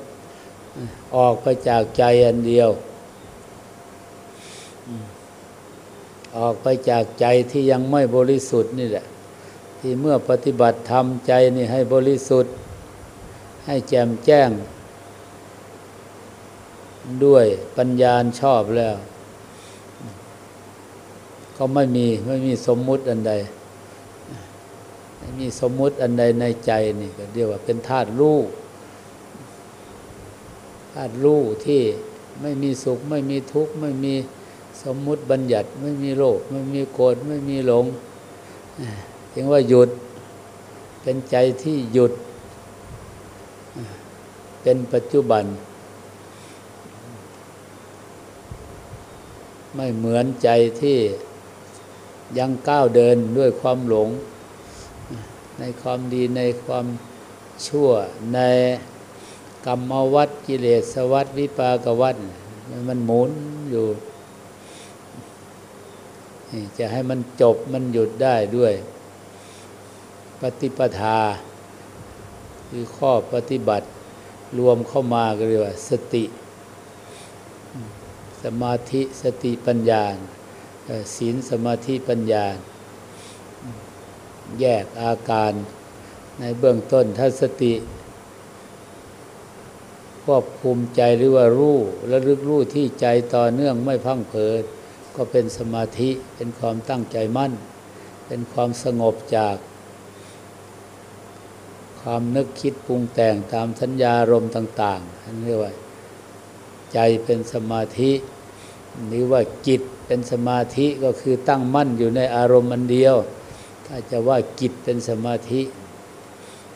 ออกไปจากใจอันเดียว ออกไปจากใจที่ยังไม่บริสุทธิ์นี่แหละ ที่เมื่อปฏิบัติธรรมใจนี่ให้บริสุทธิ์ ให้แจ่มแจ้ง ด้วยปัญญาชอบแล้ว ก็ไม่มีไม่มีสมมุติอันใด มีสมมุติอันใดในใจนี่ก็เรียกว่าเป็นธาตุรู้ธาตุรู้ที่ไม่มีสุข ไม่มีทุกข์ ไม่มีสมมุติบัญญัติ ไม่มีโลภไม่มีโกรธไม่มีหลงถึงว่าหยุดเป็นใจที่หยุด เป็นปัจจุบัน ไม่เหมือนใจที่ยังก้าวเดินด้วยความหลง ในความดีในความชั่วในกรรมวัดกิเลสวัดวิปากวัดมันหมุนอยู่จะให้มันจบมันหยุดได้ด้วย ปฏิปทา คือข้อปฏิบัติรวมเข้ามาก็เรียกว่า สติ สมาธิสติปัญญาศีลสมาธิปัญญา แยกอาการในเบื้องต้นถ้าสติ ควบคุมใจหรือว่ารู้และลึกรู้ที่ใจต่อเนื่องไม่พังเผยก็เป็นสมาธิเป็นความตั้งใจมั่น เป็นความสงบจาก ความนึกคิดปรุงแต่งตามสัญญารมต่างๆนั่นเรียกว่า ใจเป็นสมาธิหรือว่าจิตเป็นสมาธิก็คือตั้งมั่นอยู่ในอารมณ์อันเดียว ถ้าจะว่าจิตเป็นสมาธิ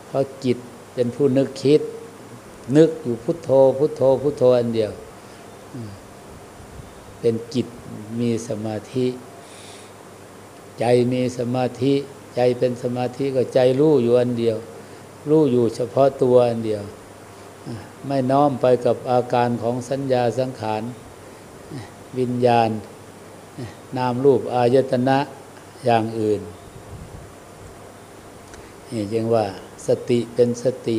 เพราะจิตเป็นผู้นึกคิด นึกอยู่พุทโธ พุทโธ พุทโธอันเดียว เป็นจิตมีสมาธิ ใจมีสมาธิ ใจเป็นสมาธิก็ใจรู้อยู่อันเดียว รู้อยู่เฉพาะตัวอันเดียว ไม่น้อมไปกับอาการของสัญญาสังขาร วิญญาณ นามรูปอายตนะอย่างอื่น นี่จึงว่าสติเป็นสติ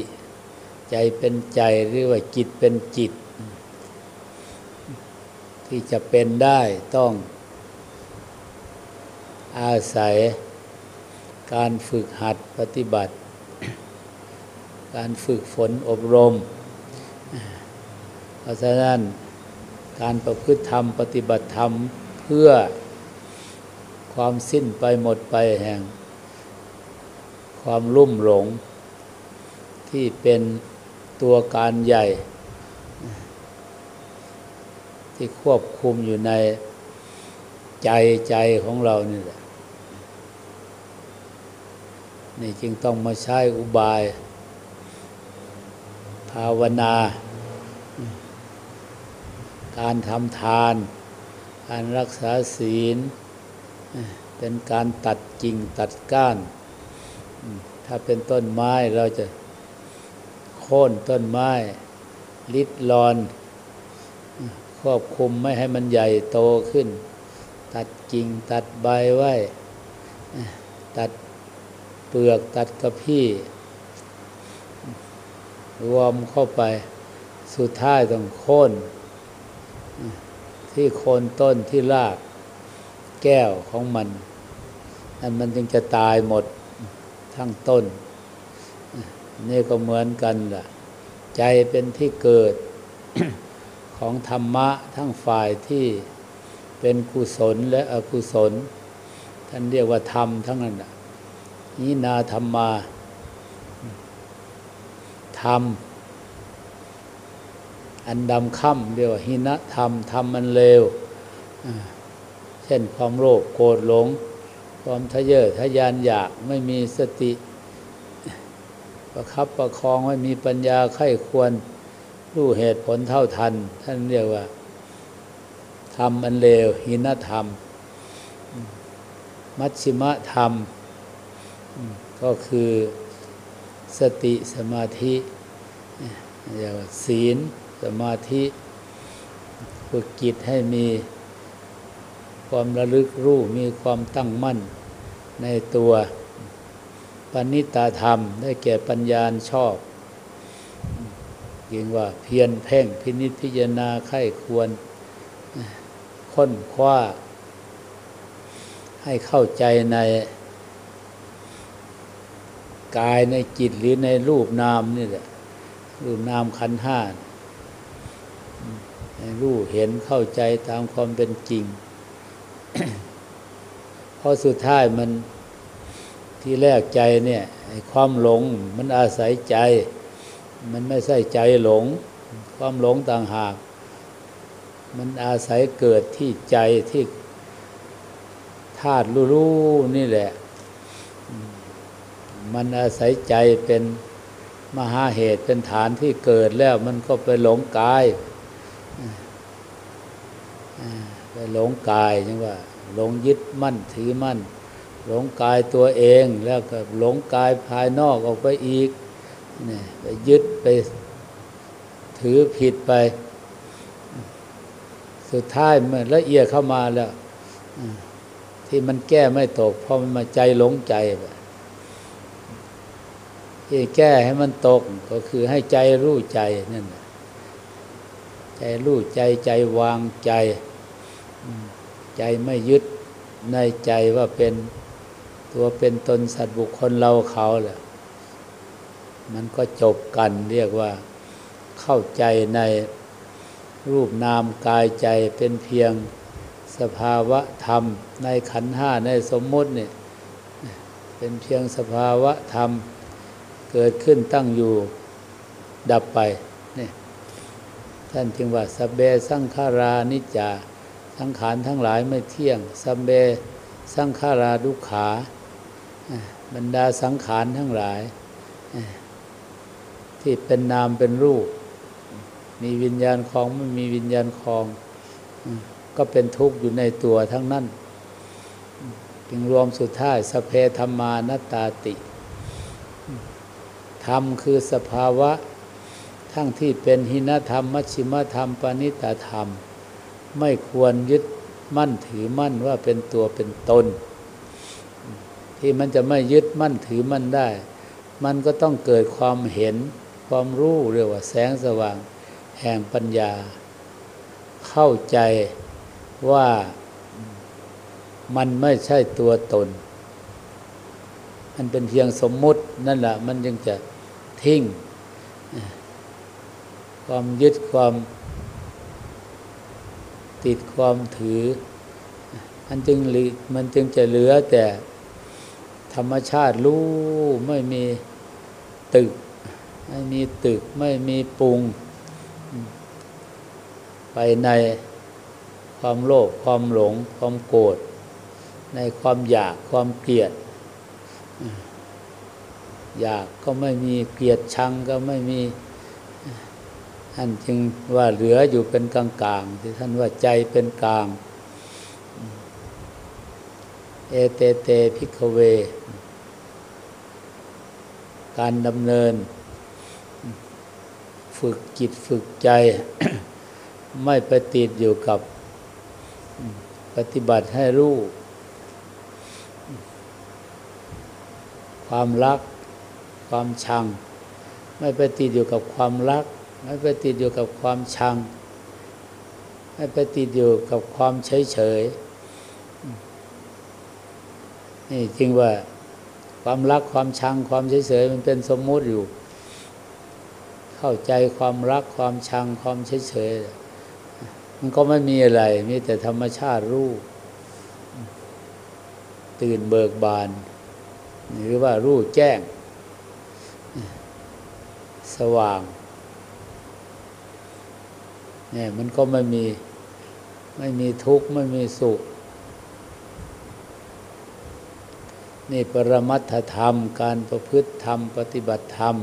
ใจเป็นใจหรือว่าจิตเป็นจิต ที่จะเป็นได้ต้องอาศัยการฝึกหัดปฏิบัติ การฝึกฝนอบรม เพราะฉะนั้นการประพฤติธรรมปฏิบัติธรรมเพื่อความสิ้นไปหมดไปแห่ง ความลุ่มหลง ที่เป็นตัวการใหญ่ ที่ควบคุมอยู่ในใจใจของเรานี่แหละนี่จึงต้องมาใช้อุบาย ภาวนา การทำทาน การรักษาศีล เป็นการตัดกิ่งตัดก้าน ถ้าเป็นต้นไม้เราจะโค่นต้นไม้ ลิดรอน ควบคุมไม่ให้มันใหญ่โตขึ้น ตัดกิ่งตัดใบไว้ ตัดเปลือกตัดกระพี้รวมเข้าไป สุดท้ายต้องโค่น ที่โคนต้นที่รากแก้วของมันนั่นมันจึงจะตายหมด ทั้งต้น นี่ก็เหมือนกันล่ะ ใจเป็นที่เกิดของธรรมะทั้งฝ่ายที่เป็นกุศลและอกุศล ท่านเรียกว่าธรรมทั้งนั้นนินาธรรมาธรรม อันดำค่ำเรียกว่าหินธรรมธรรมมันเลวเช่นความโลภโกรธหลง ความทะเยอทะยานอยากไม่มีสติ ประคับประคองไม่มีปัญญาไข้ควรรู้เหตุผลเท่าทัน ท่านเรียกว่าธรรมอันเลวหินธรรม มัชชิมธรรม ก็คือสติสมาธิเรียกว่าศีลสมาธิฝึกจิตให้มี ความระลึกรู้มีความตั้งมั่นในตัวปณิตาธรรมได้แก่ปัญญาชอบยิ่งว่าเพียรเพ่งพินิจพิจารณาไข้ควร ค้นคว้า ให้เข้าใจในกายในจิตหรือในรูปนามนี่แหละ รูปนามขันห้ารู้เห็นเข้าใจตามความเป็นจริง พอสุดท้ายมันที่แรกใจเนี่ยความหลงมันอาศัยใจ มันไม่ใช่ใจหลง ความหลงต่างหาก มันอาศัยเกิดที่ใจที่ธาตุรู้นี่แหละ มันอาศัยใจเป็นมหาเหตุเป็นฐานที่เกิดแล้วมันก็ไปหลงกาย ไปหลงกายยังว่า หลงยึดมั่นถือมั่น หลงกายตัวเองแล้วก็หลงกายภายนอกออกไปอีกนี่ไปยึดไปถือผิดไป สุดท้ายมื่อละเอียดเข้ามาแล้วที่มันแก้ไม่ตก เพราะมันมาใจหลงใจไปที่แก้ให้มันตกก็คือให้ใจรู้ใจนั่นใจรู้ใจใจวางใจ ใจไม่ยึดในใจว่าเป็นตัวเป็นตนสัตว์บุคคลเราเขาแหละมันก็จบกันเรียกว่าเข้าใจในรูปนามกายใจเป็นเพียงสภาวะธรรม ในขันห้าในสมมติเนี่ยเป็นเพียงสภาวะธรรม เกิดขึ้นตั้งอยู่ดับไปนี่ท่านจึงว่าสเบสังขารานิจจา สังขารทั้งหลายไม่เที่ยงสเบ สังขาราดุขา บรรดาสังขารทั้งหลาย ที่เป็นนามเป็นรูป มีวิญญาณคลองไม่มีวิญญาณคลอง ก็เป็นทุกข์อยู่ในตัวทั้งนั้น จึงรวมสุดท้ายสเพธรรมานตาติ ธรรมคือสภาวะทั้งที่เป็นหินธรรม มัชชิมธรรม ปณิตธรรม ไม่ควรยึดมั่นถือมั่นว่าเป็นตัวเป็นตน ที่มันจะไม่ยึดมั่นถือมั่นได้ มันก็ต้องเกิดความเห็นความรู้เรียกว่าแสงสว่าง แห่งปัญญา เข้าใจว่ามันไม่ใช่ตัวตน มันเป็นเพียงสมมุตินั่นแหละมันยังจะทิ้ง ความยึดความ ติดความถือ มันจึงมันจึงจะเหลือแต่ธรรมชาติรู้ไม่มีตึก ไม่มีตึกไม่มีปรุง ไปในความโลภความหลง ความโกรธในความอยากความเกลียด อยากก็ไม่มีเกลียดชังก็ไม่มี ท่านจึงว่าเหลืออยู่เป็นกลางกลางที่ท่านว่าใจเป็นกลาง เอเตเตพิกเว การดำเนิน ฝึกจิตฝึกใจ ไม่ไปติดอยู่กับปฏิบัติให้รู้ ความรัก ความชัง ไม่ไปติดอยู่กับความรัก ไม่ไปติดอยู่กับความชังไม่ไปติดอยู่กับความเฉยเฉยนี่จริงว่าความรักความชังความเฉยเฉยมันเป็นสมมุติอยู่ เข้าใจความรักความชังความเฉยเฉยมันก็ไม่มีอะไร มีแต่ธรรมชาติรู้ตื่นเบิกบาน หรือว่ารู้แจ้ง สว่าง เนี่ยมันก็ไม่มีไม่มีทุกข์ไม่มีสุข นี่ปรมัตถธรรม การประพฤติธรรม ปฏิบัติธรรม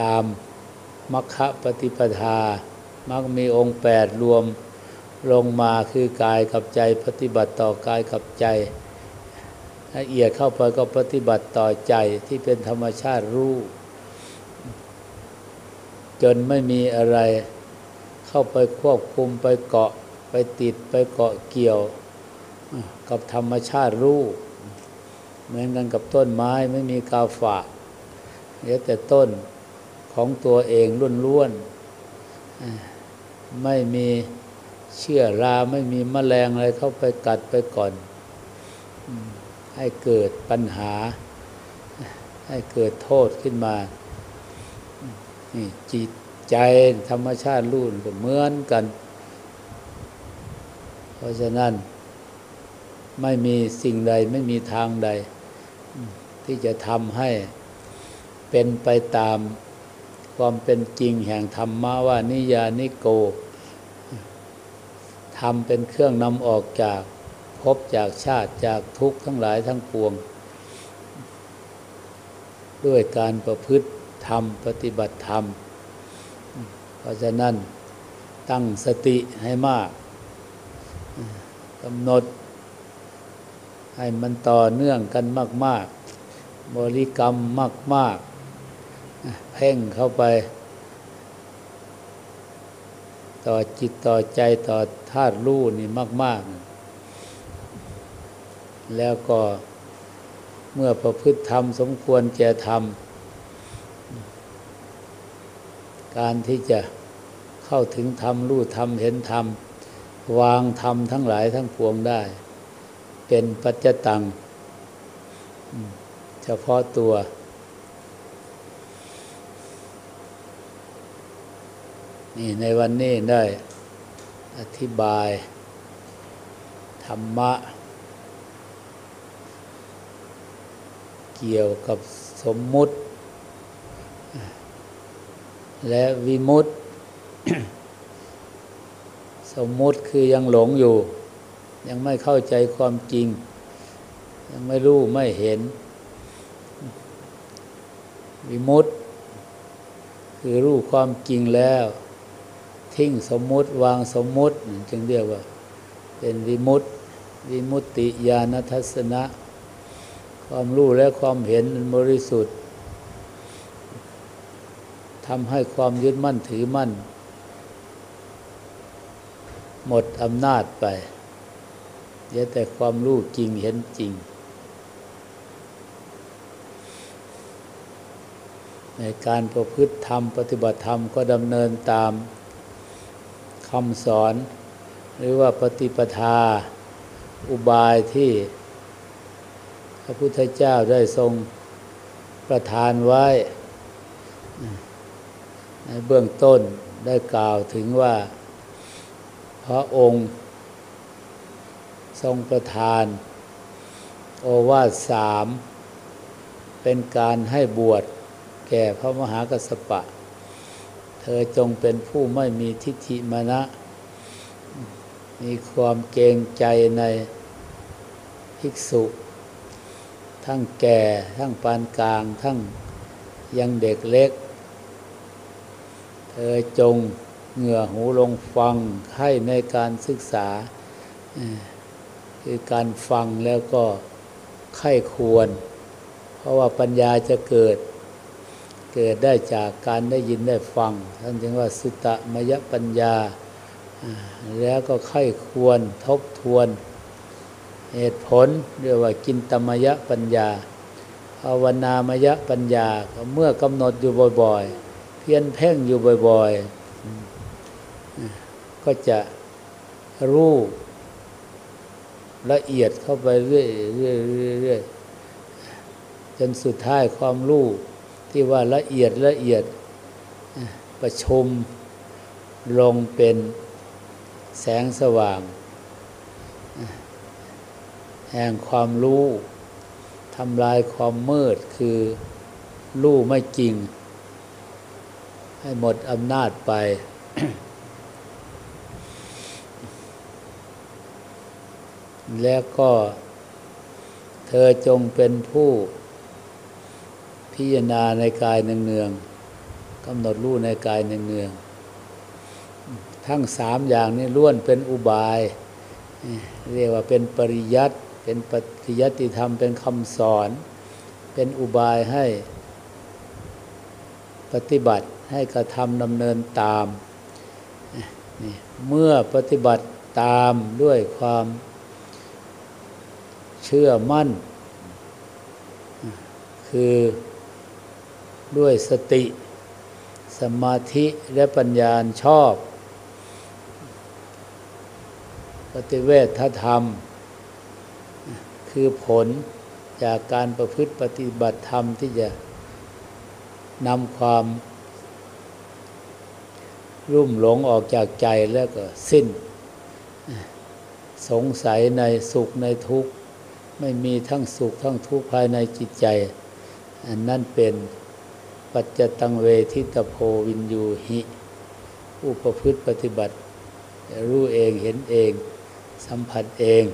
ตามมัคคะปฏิปทา มักมีองค์แปดรวมลงมาคือกายกับใจปฏิบัติต่อกายกับใจละเอียดเข้าไปก็ปฏิบัติต่อใจที่เป็นธรรมชาติรู้ จนไม่มีอะไร เข้าไปควบคุมไปเกาะไปติดไปเกาะเกี่ยว กับธรรมชาติรู้ เหมือนกันกับต้นไม้ไม่มีกาฝากเหลือแต่ต้นของตัวเองล้วนๆไม่มีเชื่อราไม่มีมแมลงอะไรเข้าไปกัดไปก่อน ให้เกิดปัญหา ให้เกิดโทษขึ้นมา นี่จิตใจธรรมชาติรุ่นก็เหมือนกัน เพราะฉะนั้น ไม่มีสิ่งใดไม่มีทางใด ที่จะทำให้เป็นไปตามความเป็นจริงแห่งธรรมะว่านิยานิโกทำเป็นเครื่องนำออกจากพบจากชาติจากทุกข์ทั้งหลายทั้งปวง ด้วยการประพฤติ ธรรม ปฏิบัติธรรม เพราะฉะนั้นตั้งสติให้มากกำหนด ให้มันต่อเนื่องกันมาก ๆ บริกรรมมาก ๆ เพ่งเข้าไป ต่อจิตต่อใจต่อธาตุรู้นี่มาก ๆ แล้วก็เมื่อประพฤติธรรมสมควรแก่ธรรม การที่จะเข้าถึงธรรมรู้ธรรมเห็นธรรม วางธรรมทั้งหลายทั้งปวงได้ เป็นปัจจตัง เฉพาะตัว นี่ในวันนี้ได้อธิบาย ธรรมะ เกี่ยวกับสมมุติ และวิมุตติ สมมุติคือยังหลงอยู่ ยังไม่เข้าใจความจริง ยังไม่รู้ไม่เห็น วิมุตติ คือรู้ความจริงแล้ว ทิ้งสมมุติวางสมมุติจึงเรียกว่า เป็นวิมุตติวิมุตติญาณทัศนะ ความรู้และความเห็นบริสุทธิ์ ทำให้ความยึดมั่นถือมั่น หมดอำนาจไปเหลืแต่ความรู้จริงเห็นจริง ในการประพฤติธรรมปฏิบัติธรรมก็ดำเนินตามคำสอน หรือว่าปฏิปทาอุบายที่พระพุทธเจ้าได้ทรงประทานไว้ ในเบื้องต้นได้กล่าวถึงว่า พระองค์ทรงประทาน โอวาทสามเป็นการให้บวชแก่พระมหากัสสปะ เธอจงเป็นผู้ไม่มีทิฏฐิมณะ มีความเกรงใจในภิกษุ ทั้งแก่ทั้งปานกลางทั้งยังเด็กเล็ก เธอจงเหงื่อหูลงฟังให้ในการศึกษา คือการฟังแล้วก็ไข้ควร เพราะว่าปัญญาจะเกิด เกิดได้จากการได้ยินได้ฟังท่านจึงว่าสุตตมยปัญญา แล้วก็ไข้ควรทบทวน เหตุผลเรียกว่ากินตมยปัญญาภาวนามยปัญญาเมื่อกำหนดอยู่บ่อยๆ เพียนเพ่งอยู่บ่อย ๆ ก็จะรู้ละเอียดเข้าไปเรื่อยๆจนสุดท้ายความรู้ที่ว่าละเอียดละเอียดประชุมลงเป็นแสงสว่าง แห่งความรู้ทำลายความมืดคือรู้ไม่จริง ให้หมดอำนาจไป แล้วก็ เธอจงเป็นผู้ พิจารณาในกายเนืองๆกำหนดรู้ในกายเนืองๆทั้งสามอย่างนี้ล้วนเป็นอุบาย เรียกว่าเป็นปริยัติเป็นปฏิยัติธรรมเป็นคำสอน เป็นอุบายให้ปฏิบัติ ให้กระทำดำเนินตาม เมื่อปฏิบัติตามด้วยความเชื่อมั่น คือด้วยสติ สมาธิและปัญญาชอบ ปฏิเวทธรรม คือผลจากการประพฤติปฏิบัติธรรมที่จะนำความ รุ่มหลงออกจากใจแล้วก็สิ้น สงสัยในสุขในทุกข์ ไม่มีทั้งสุขทั้งทุกข์ภายในจิตใจ อันนั้นเป็นปัจจตังเวทิตโพวินยูหิผู้ปพฤติปฏิบัติ รู้เองเห็นเอง สัมผัสเอง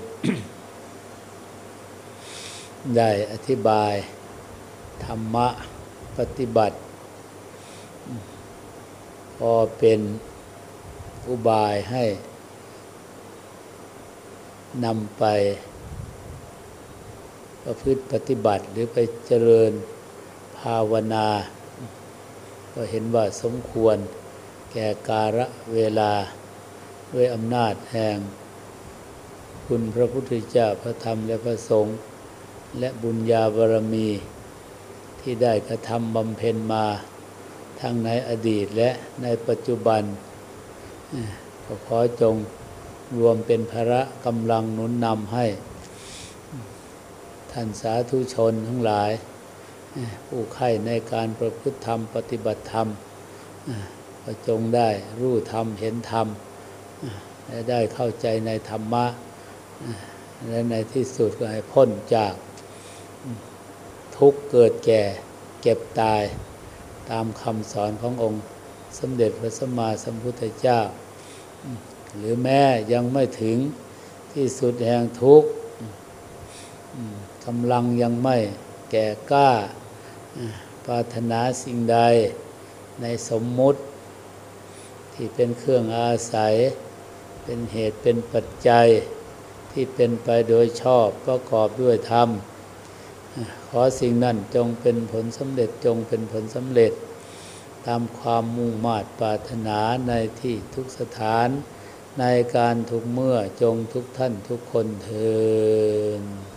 ได้อธิบาย ธรรมะปฏิบัติ พอเป็นอุบายให้นำไปประพฤติปฏิบัติหรือไปเจริญภาวนา ก็เห็นว่าสมควรแก่การะเวลาด้วยอำนาจแห่ง คุณพระพุทธเจ้าพระธรรมและพระสงฆ์และบุญญาบารมีที่ได้กระทำบำเพ็ญมา ทั้งในอดีตและในปัจจุบันก็ขอจงรวมเป็นภระกำลังหนุนนำให้ ท่านสาธุชนทั้งหลาย ผู้ใข่ในการประพฤติธรรมปฏิบัติธรรมก็จงได้รู้ธรรมเห็นธรรมและได้เข้าใจในธรรมะ และในที่สุดก็ให้พ้นจากทุกเกิดแก่เก็บตาย ตามคำสอนขององค์สมเด็จพระสัมมาสัมพุทธเจ้า หรือแม้ยังไม่ถึงที่สุดแห่งทุกข์กำลังยังไม่แก่กล้าปรารถนาสิ่งใดในสมมุติที่เป็นเครื่องอาศัย เป็นเหตุเป็นปัจจัยที่เป็นไปโดยชอบประกอบด้วยธรรม ขอสิ่งนั้นจงเป็นผลสำเร็จจงเป็นผลสำเร็จ ตามความมุ่งมา่ปรารถนาในที่ทุกสถาน ในการทุกเมื่อจงทุกท่านทุกคนเธอ